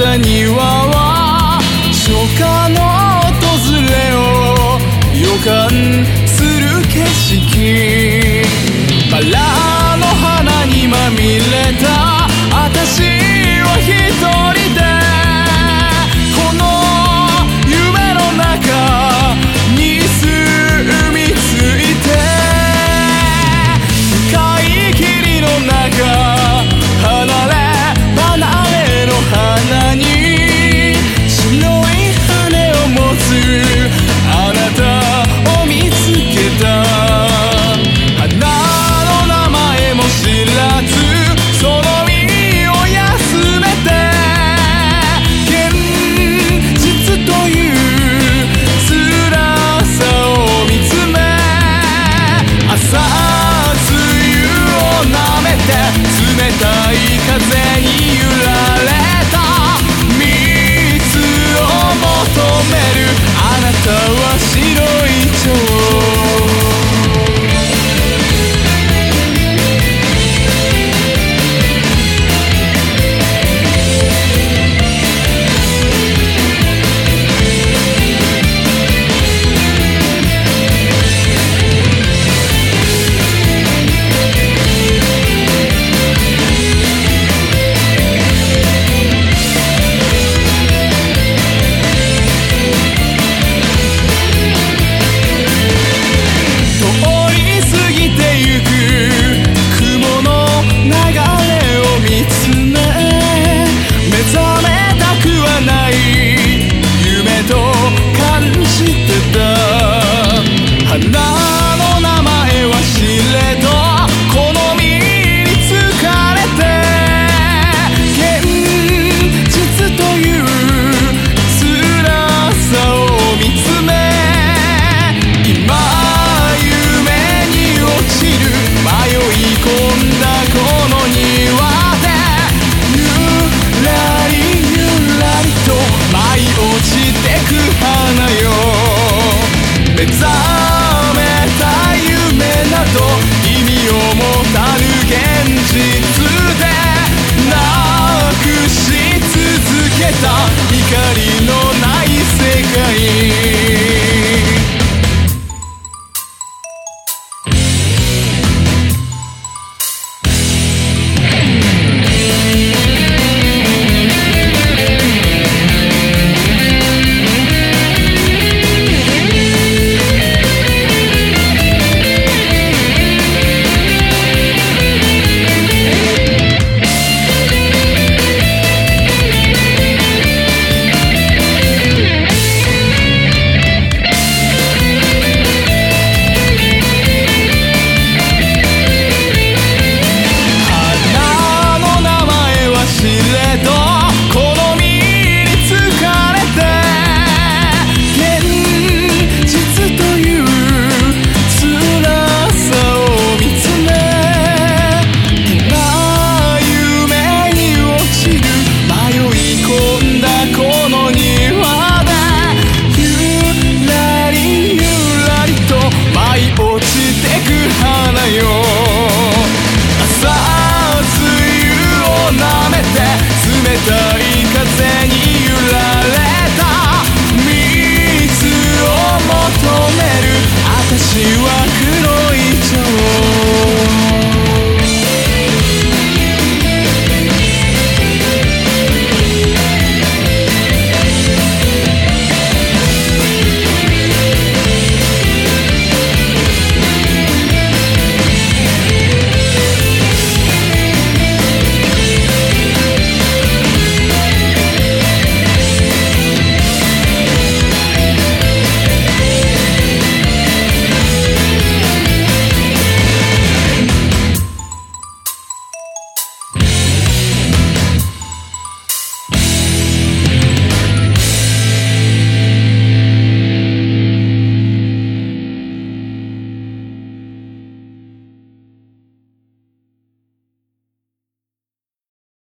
た庭は初夏の訪れを予感する景色。けた。光のない世界。